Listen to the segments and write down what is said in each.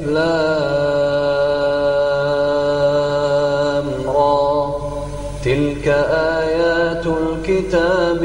لام را تلك آيات الكتاب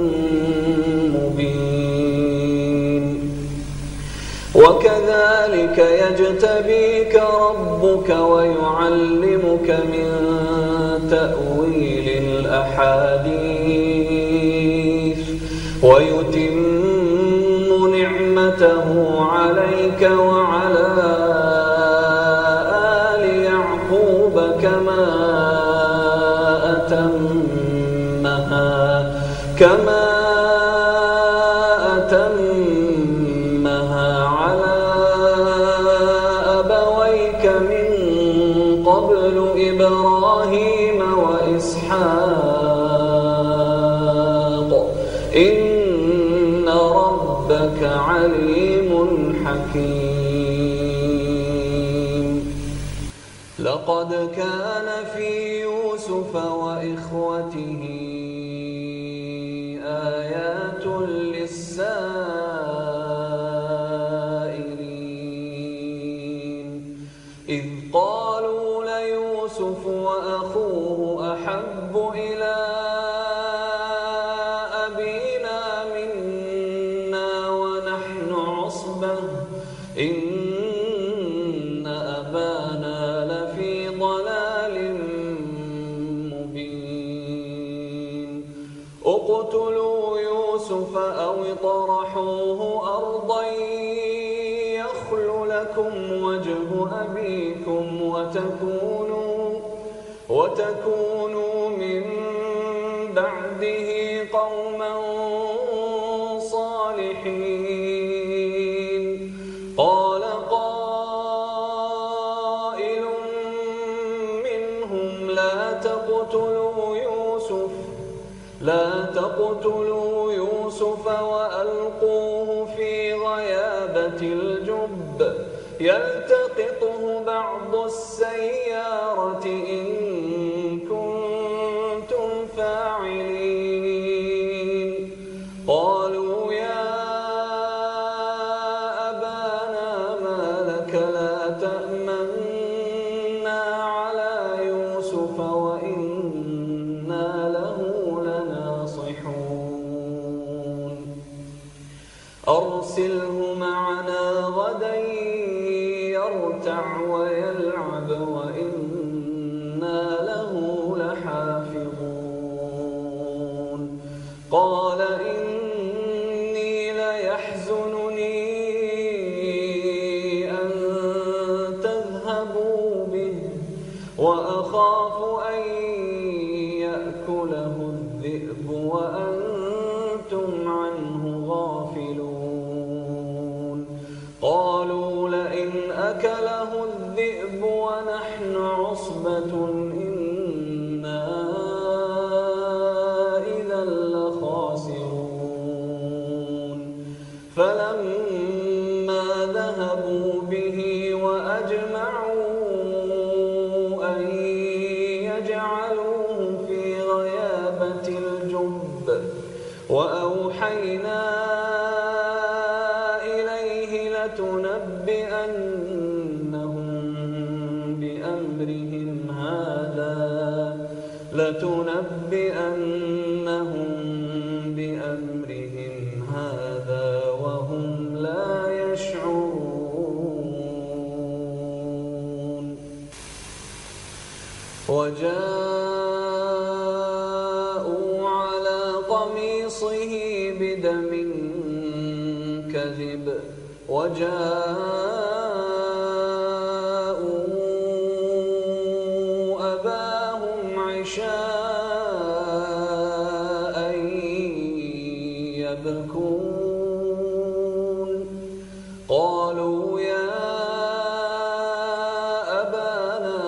وكذلك يجتبيك ربك ويعلمك من تأويل الأحاديث ويتم نعمته عليك وعلى آل يعقوب كما أتمها كما كان أبيكم وتكونوا وتكونوا من بعده قوما صالحين. قال قائل منهم لا تقتلوا يوسف لا تقتلوا يوسف وألقوه في غيابة الجب. يلتقطه يبكون. قالوا يا أبانا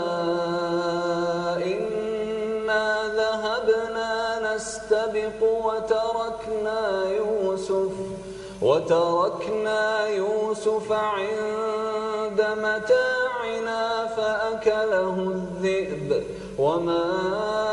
إنا ذهبنا نستبق وتركنا يوسف وتركنا يوسف عند متاعنا فأكله الذئب. وما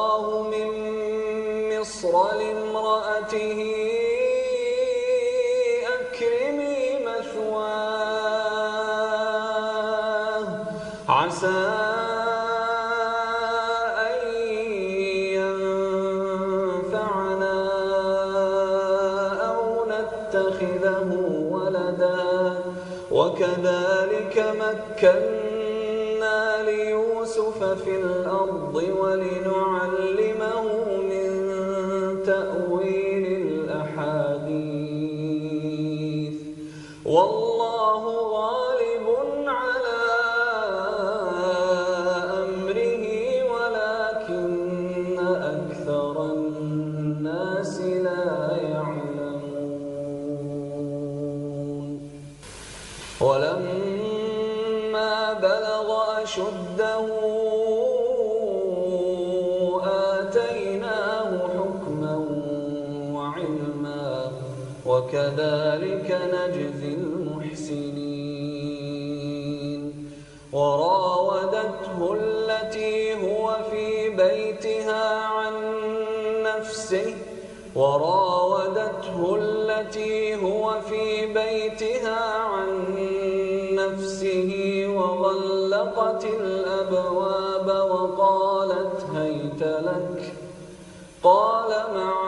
مكنا ليوسف في الأرض ولنعلمه وكذلك نجزي المحسنين. وراودته التي هو في بيتها عن نفسه وراودته التي هو في بيتها عن نفسه وغلقت الأبواب وقالت هيت لك قال معاذ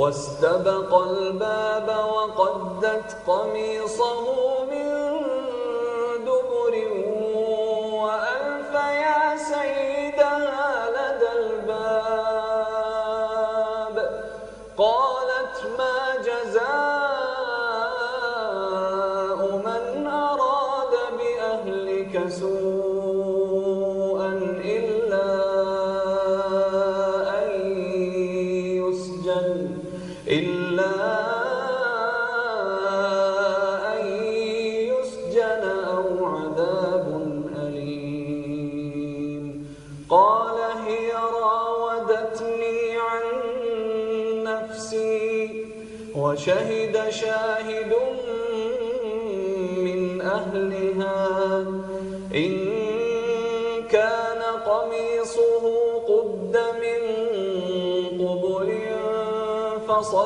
واستبق الباب وقدت قميصه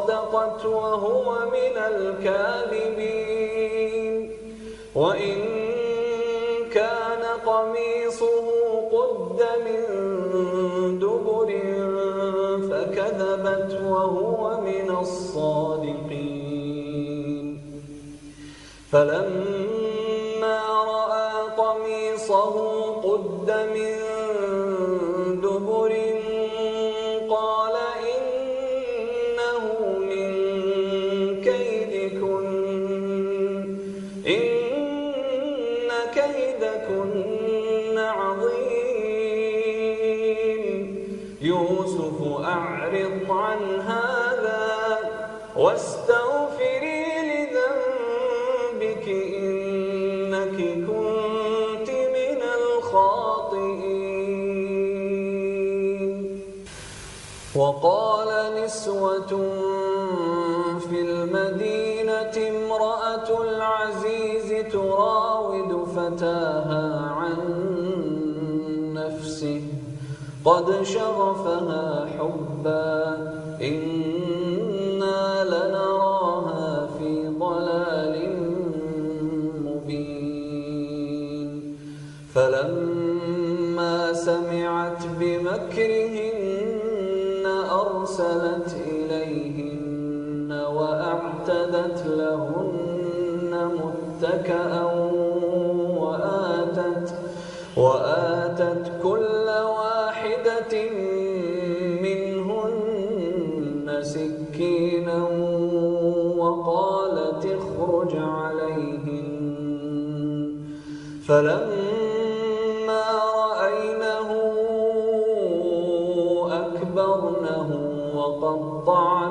صدقت وهو من الكاذبين. وإن كان قميصه قد من دبر فكذبت وهو من الصادقين. فلما رأى قميصه قد من قد شغفها حبا. وقالت اخرج عليهم فلما رأينه أكبرنه وقطعنه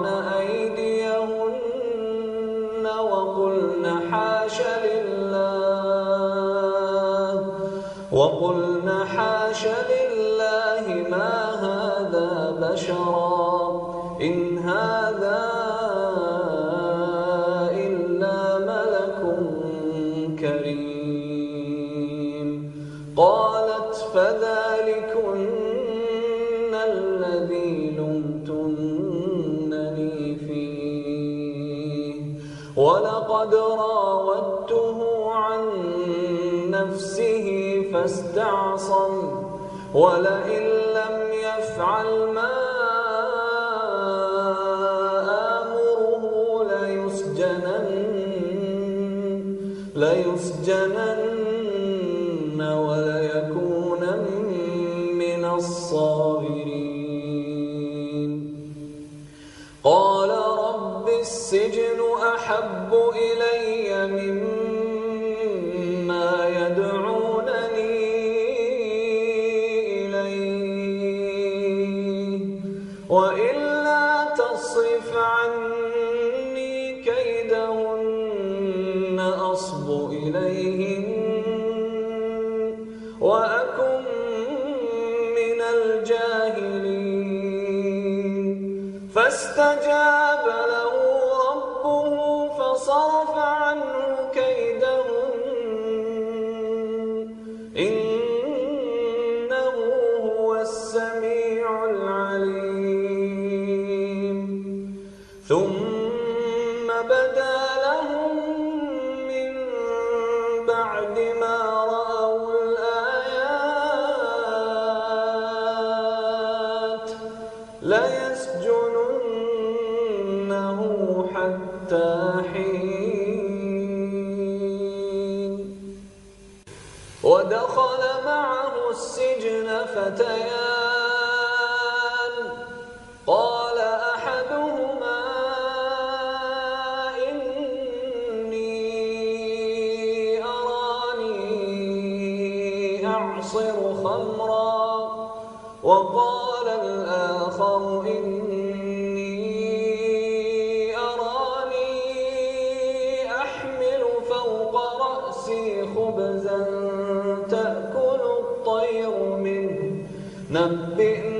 ولا وإن كنزا تأكل الطير منه. نبئنا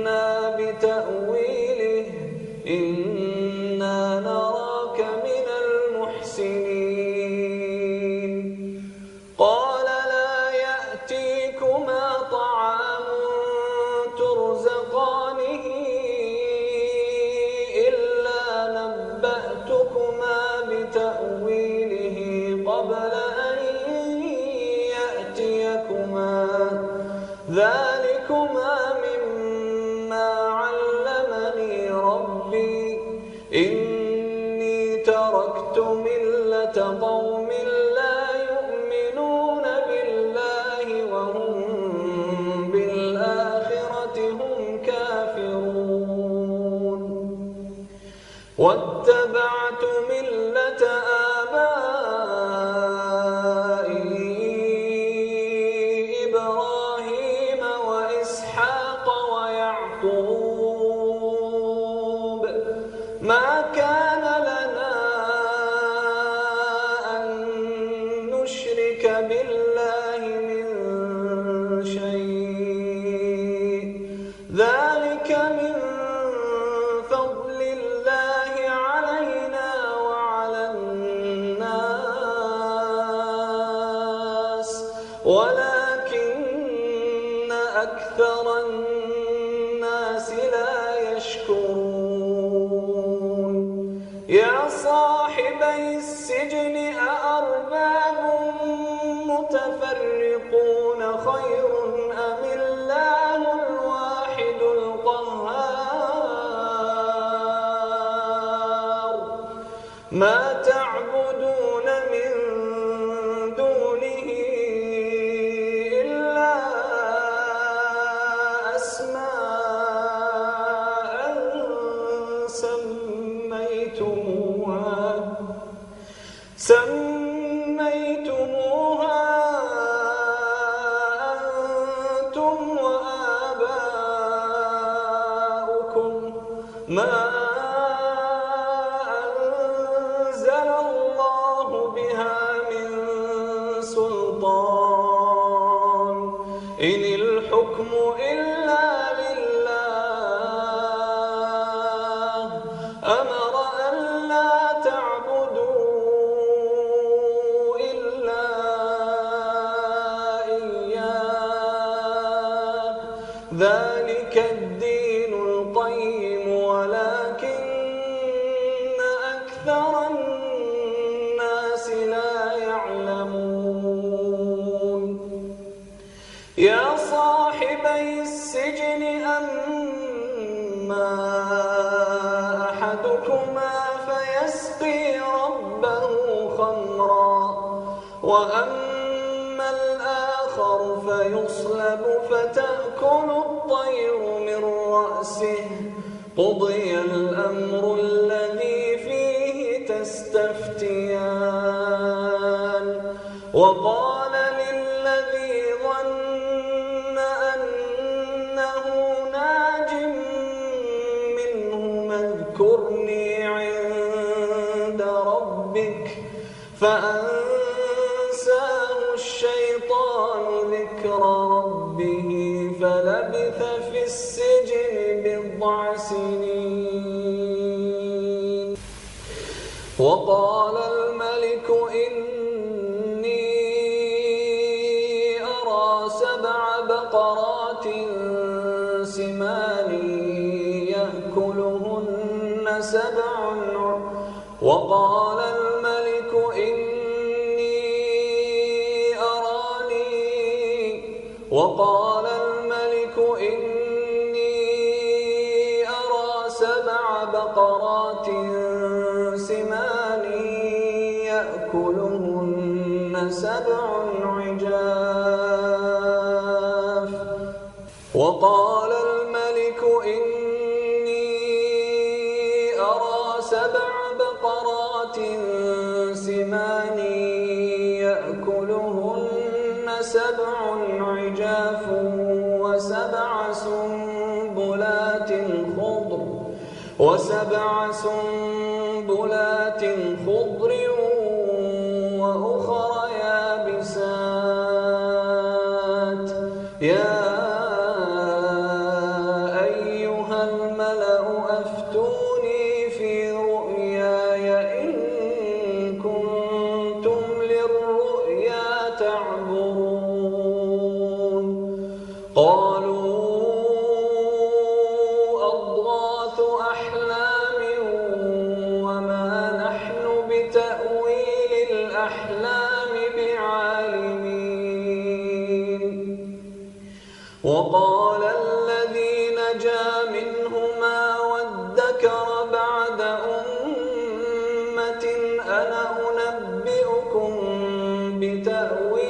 ولكن أكثر الناس povo وقال أنا أنبئكم بتأويله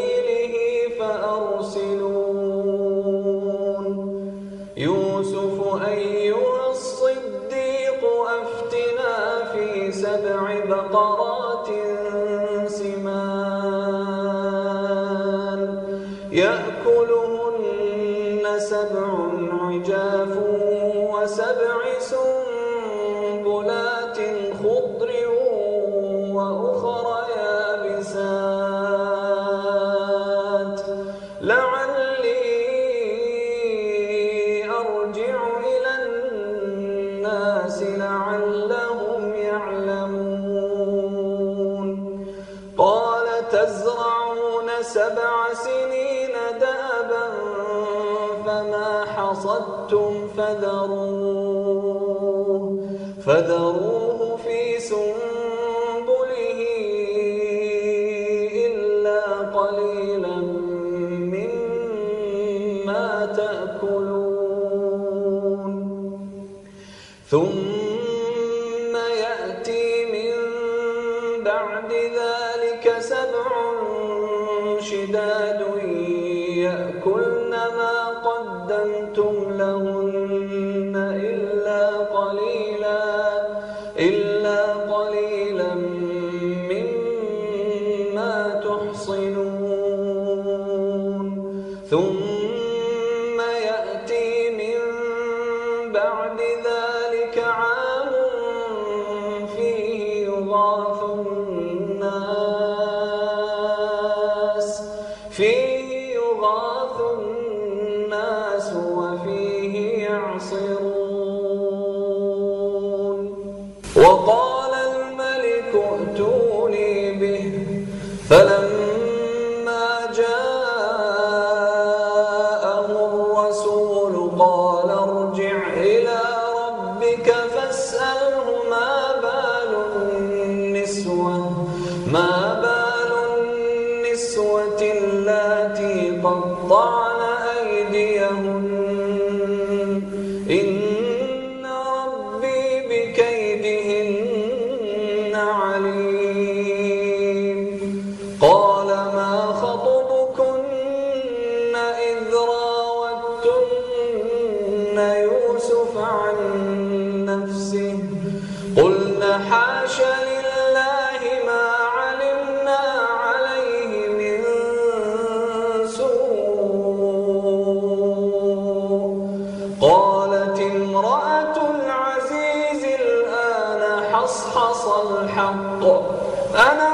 الحق. أنا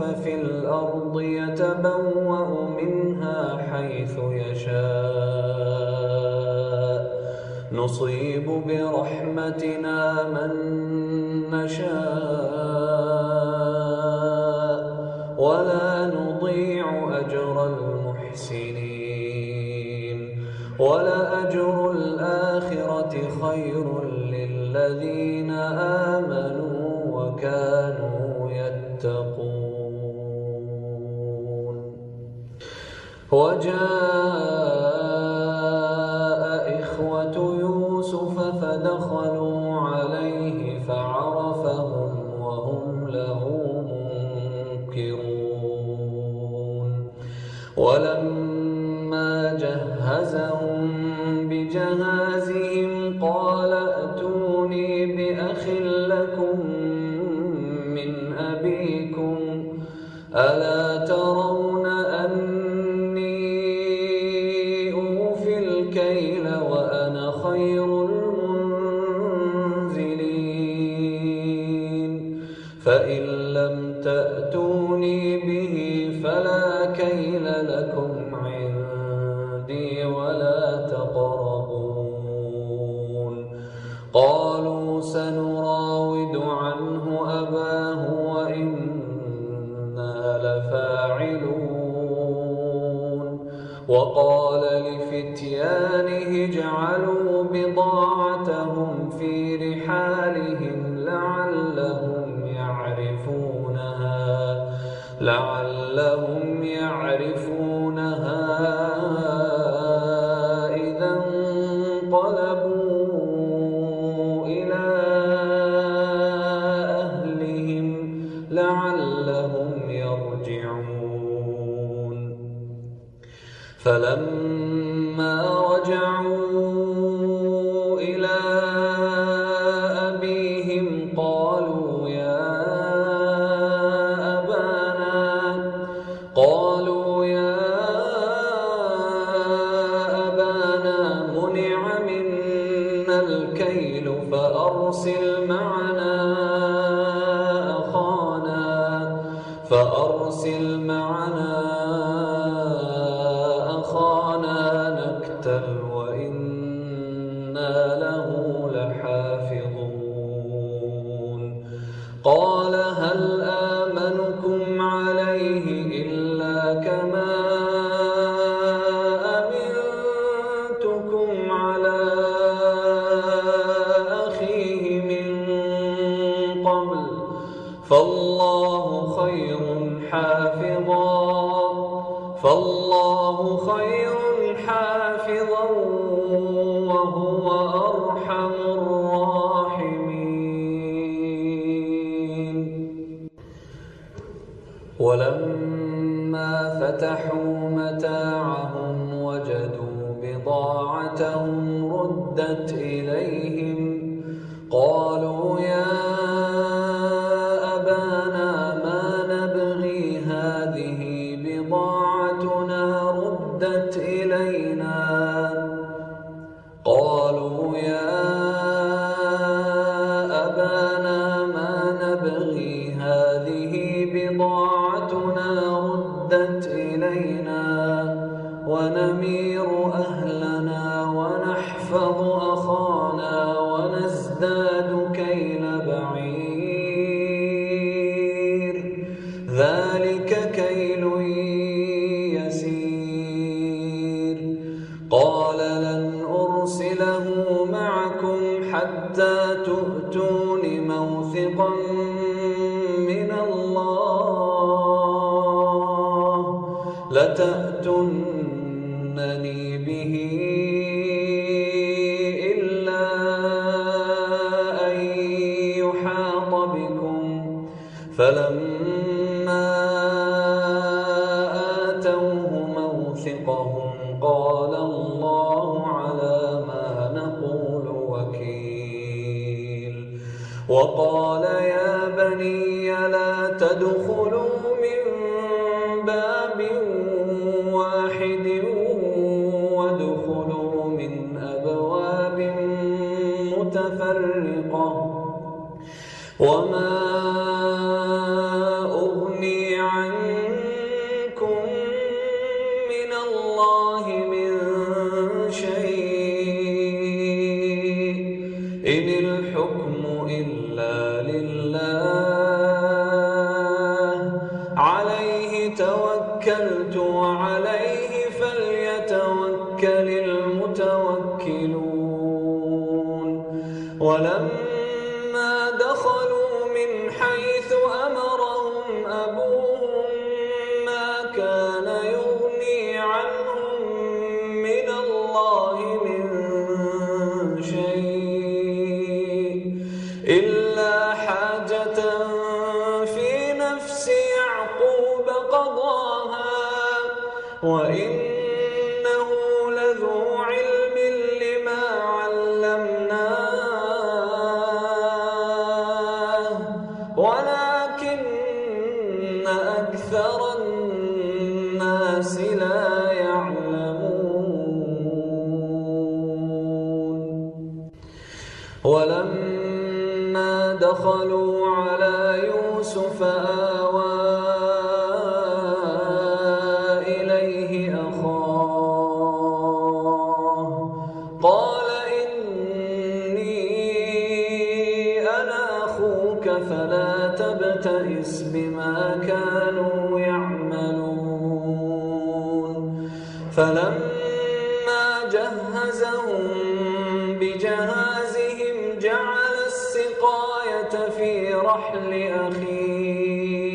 ليوسف في الأرض يتبوأ منها حيث يشاء. نصيب برحمتنا من نشاء. ولا نضيع أجر المحسنين. ولأجر الآخرة خير للذين آمنوا وكانوا وجاء إخوة يوسف فدخلوا عليه فعرفهم وهم له منكرون. ولما جهزهم بجهازهم قال ائتوني بأخ لكم من أبيكم. ألا الكيل فأرسل معنا أخانا فأرسل معنا إلينا ونمير إن الحكم إلا لله. فلما جهزهم بجهازهم جعل السقاية في رحل أخيه.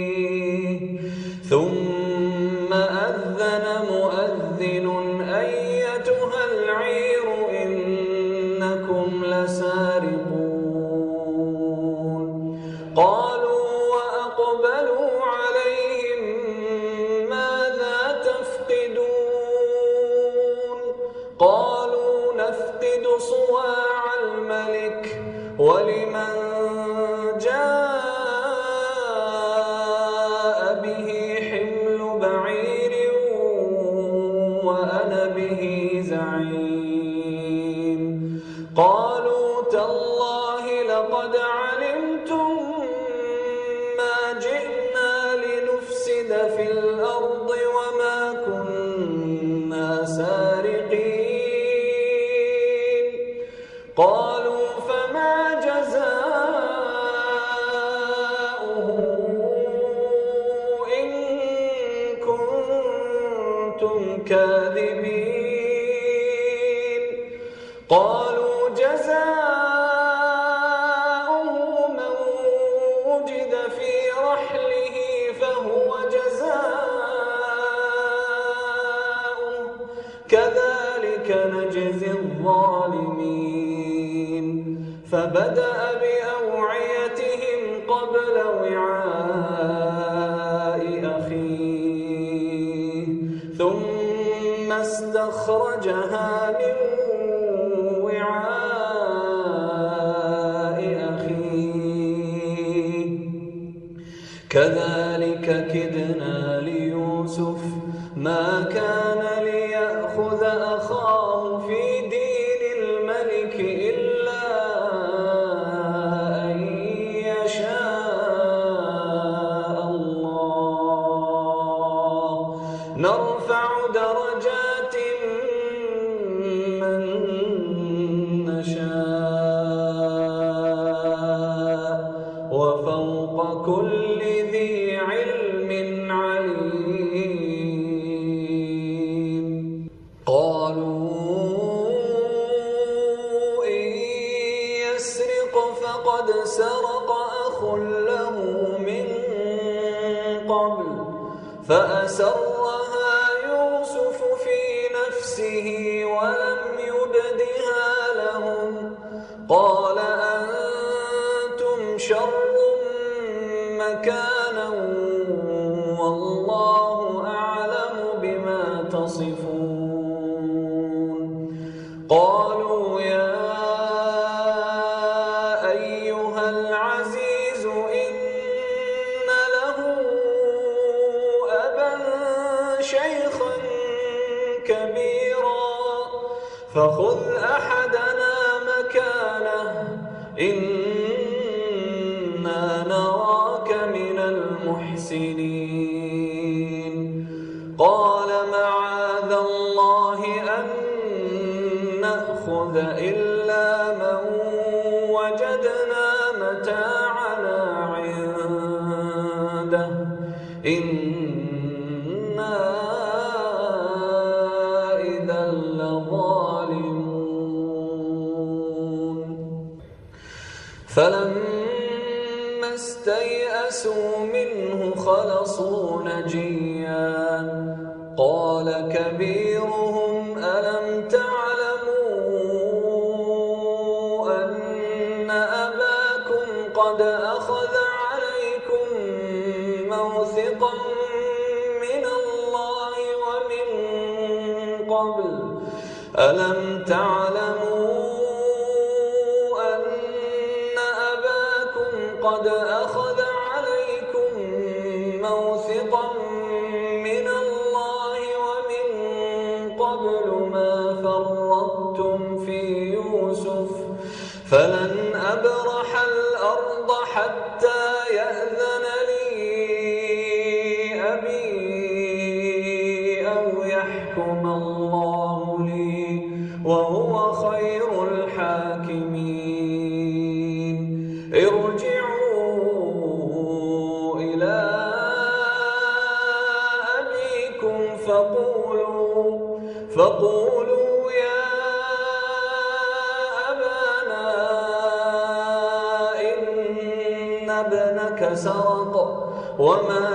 نجزي الظالمين. فبدأ بأوعيتهم قبل وعاء أخيه ثم استخرجها من وعاء أخيه. كذلك قال أنتم شر مكان قبل. ألم تعلمون وما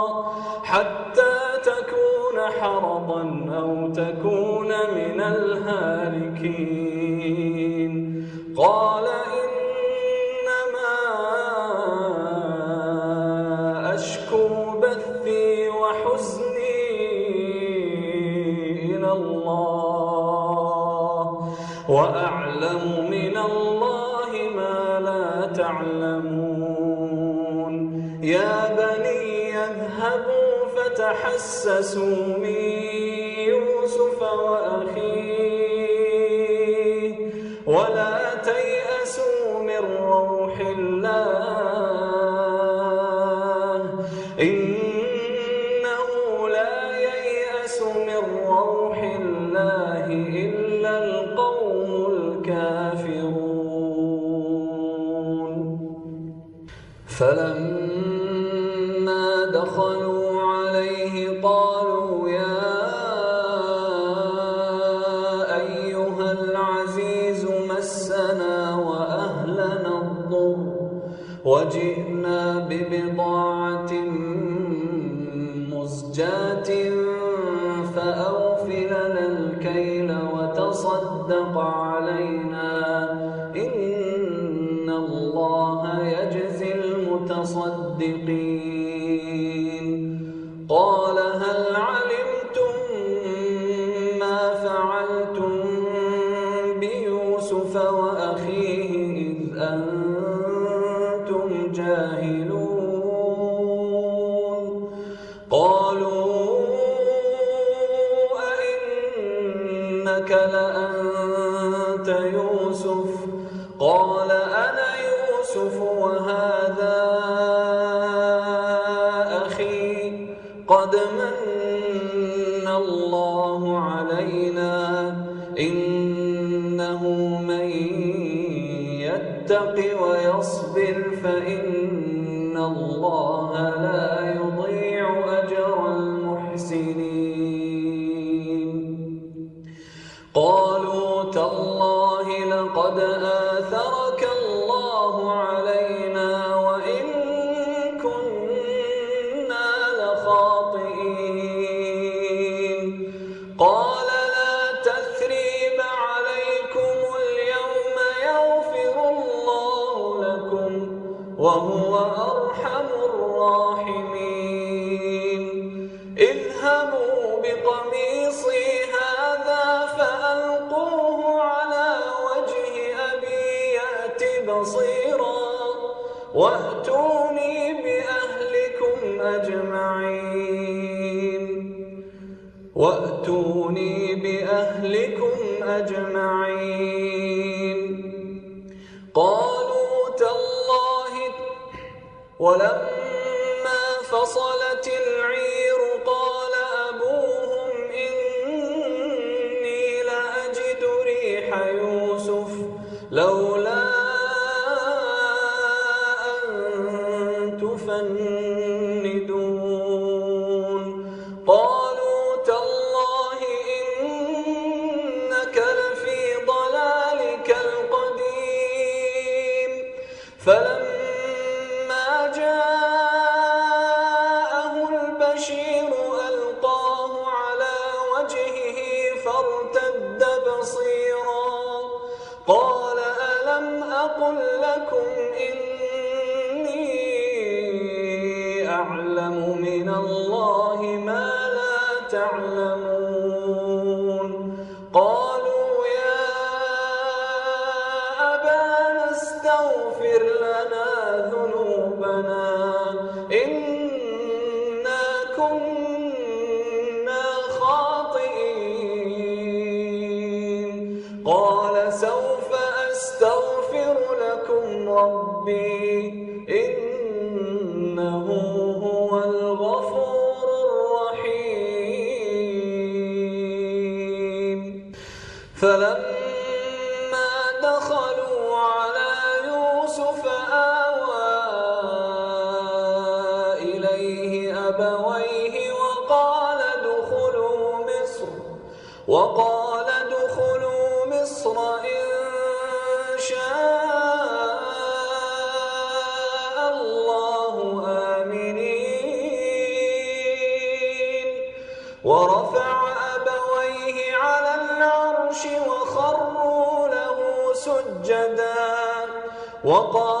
حرضا أو تكون من الهالكين. قال كذبوا فتحسسوا من يوسف وأخيه. لو أبويه وقال ادخلوا مصر وقال ادخلوا مصر إن شاء الله آمنين ورفع أبويه على العرش وخروا له سجدا وقال